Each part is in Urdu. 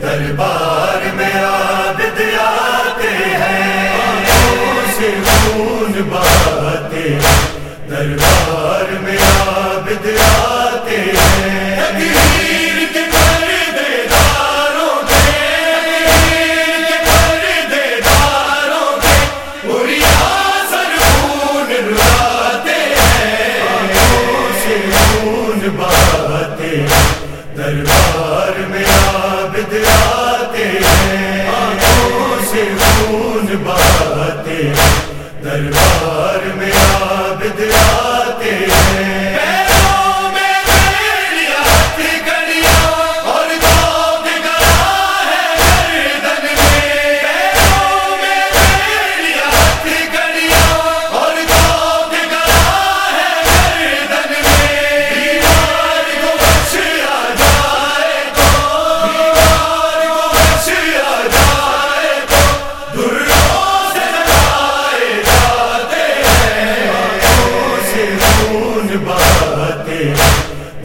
دربار میں عابد آتے ہیں آنکھوں سے خون بہاتے ہیں دربار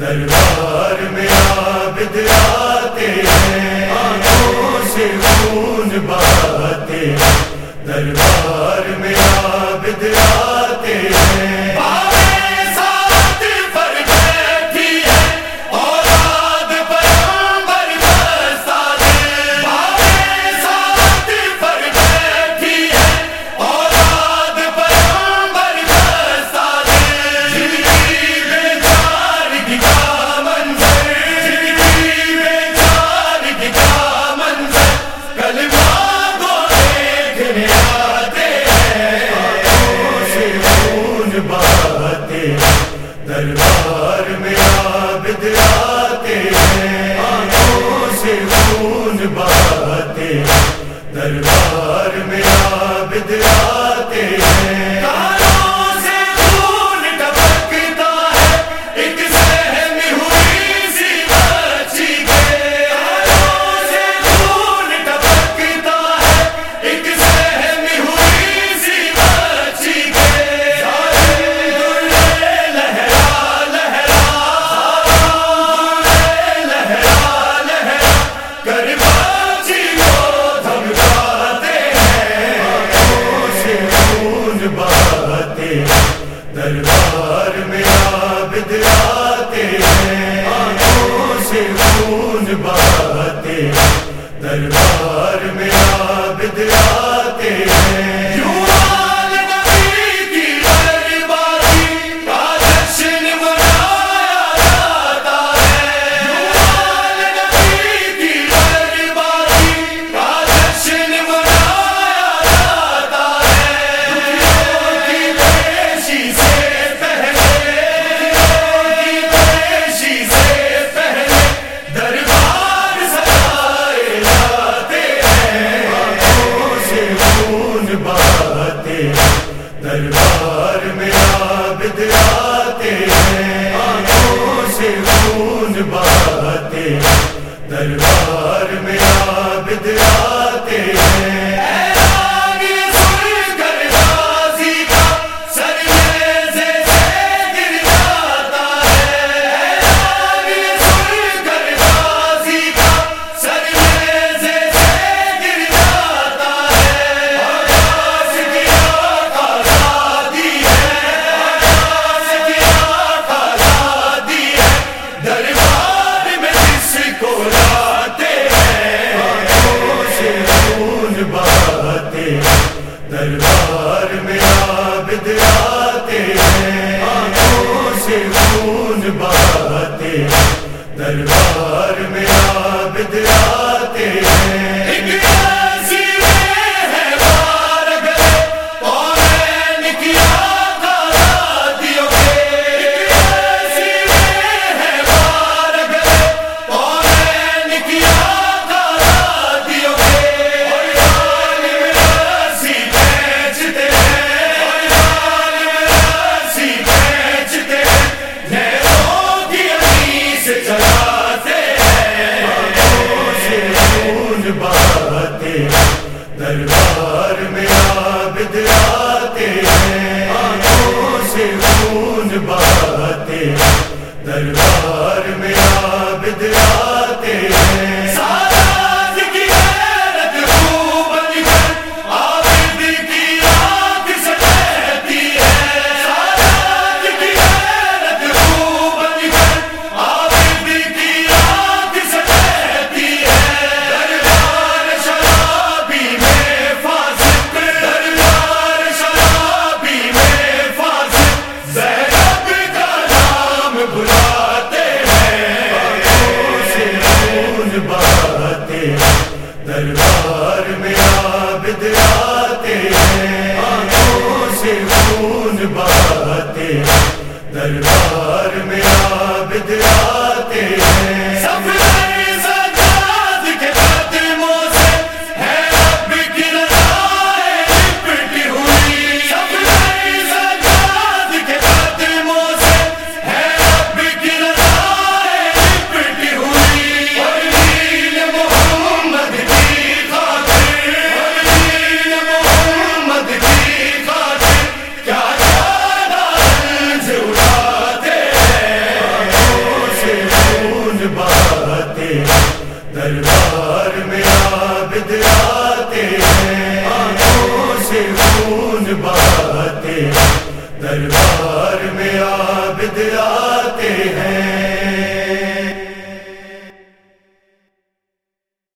دربار میں عابد آتے ہیں سے خون بہاتے ہیں۔ دربار میں عابد آتے دربار میں آبد آتے ہیں۔ درد آتے ہیں آنکھوں سے خون بہاتے ہیں۔ دربار میں عابد آتے دربار میں عابد آتے ہیں۔ سے خون بہاتے دربار میں عابد آتے دربار تیرا دربار Thank you.